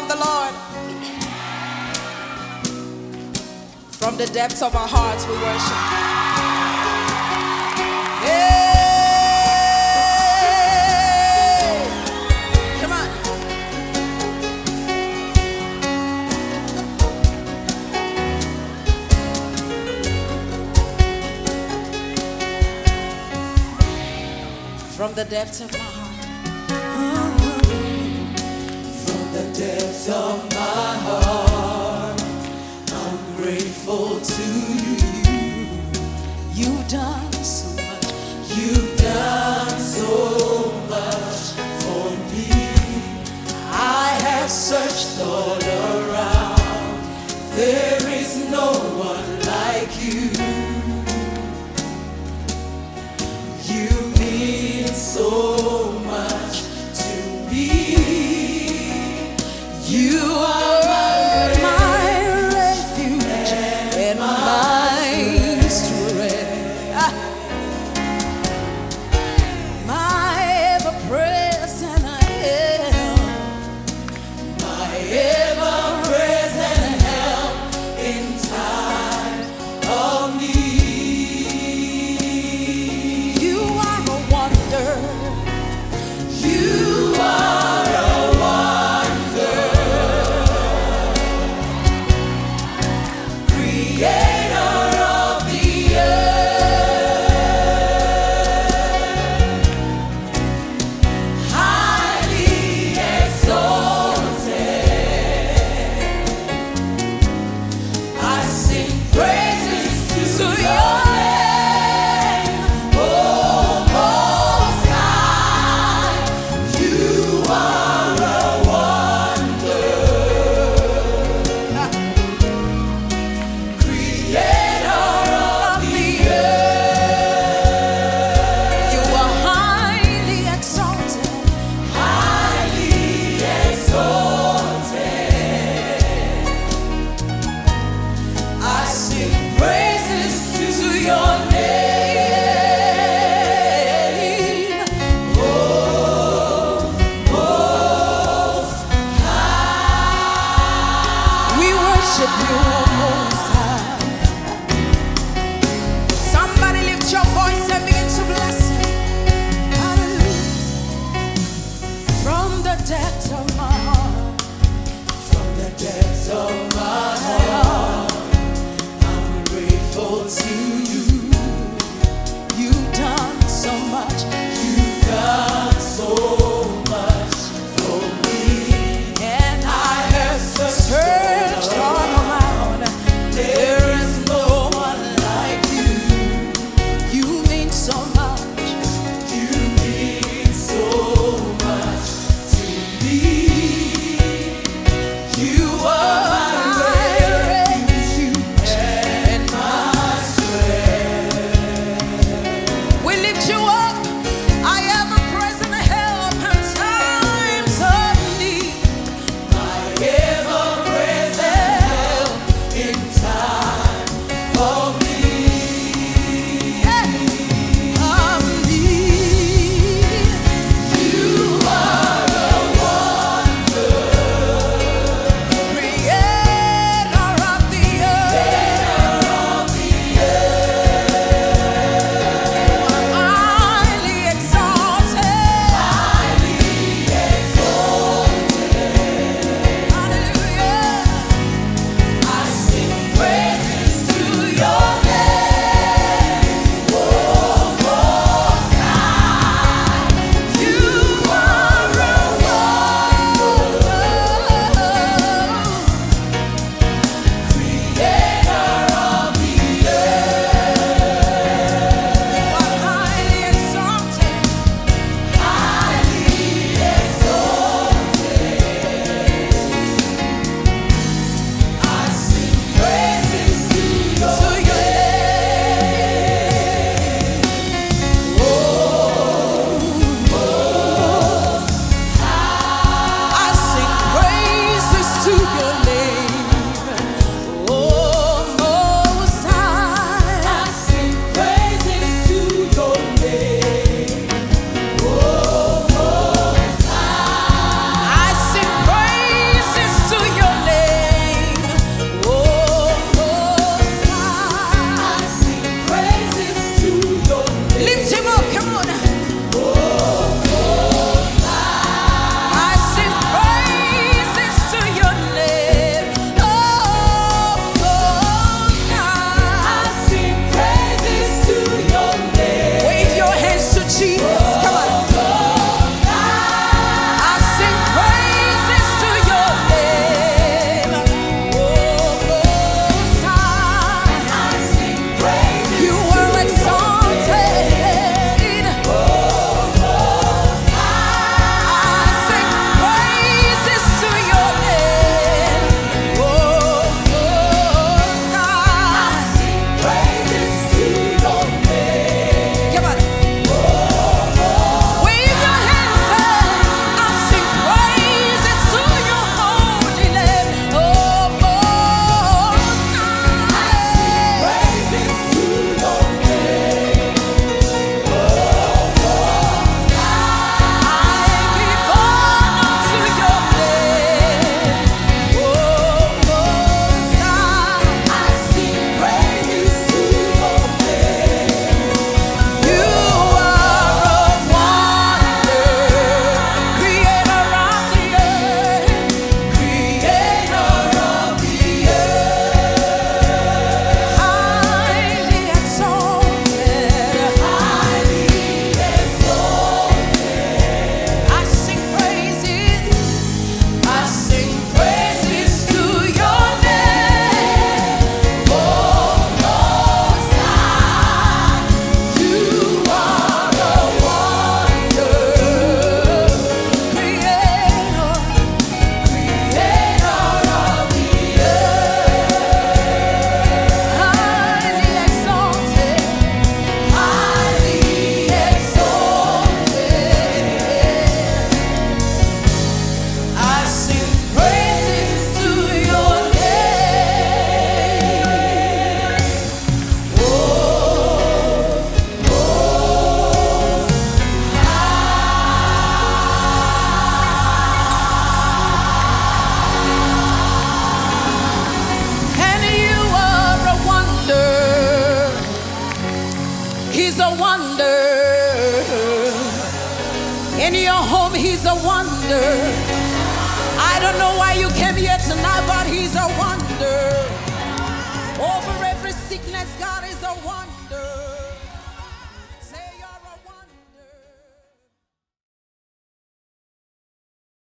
love the Lord. From the depths of our hearts, we worship. Yeah. from the depths of my heart. faithful to you. You've done so much. You've done so much for me. I have searched all around. There is no one like you. You mean so much to me. You depths of my heart. From the depths of In your home, He's a wonder. I don't know why you came here tonight, but He's a wonder. Over every sickness, God is a wonder.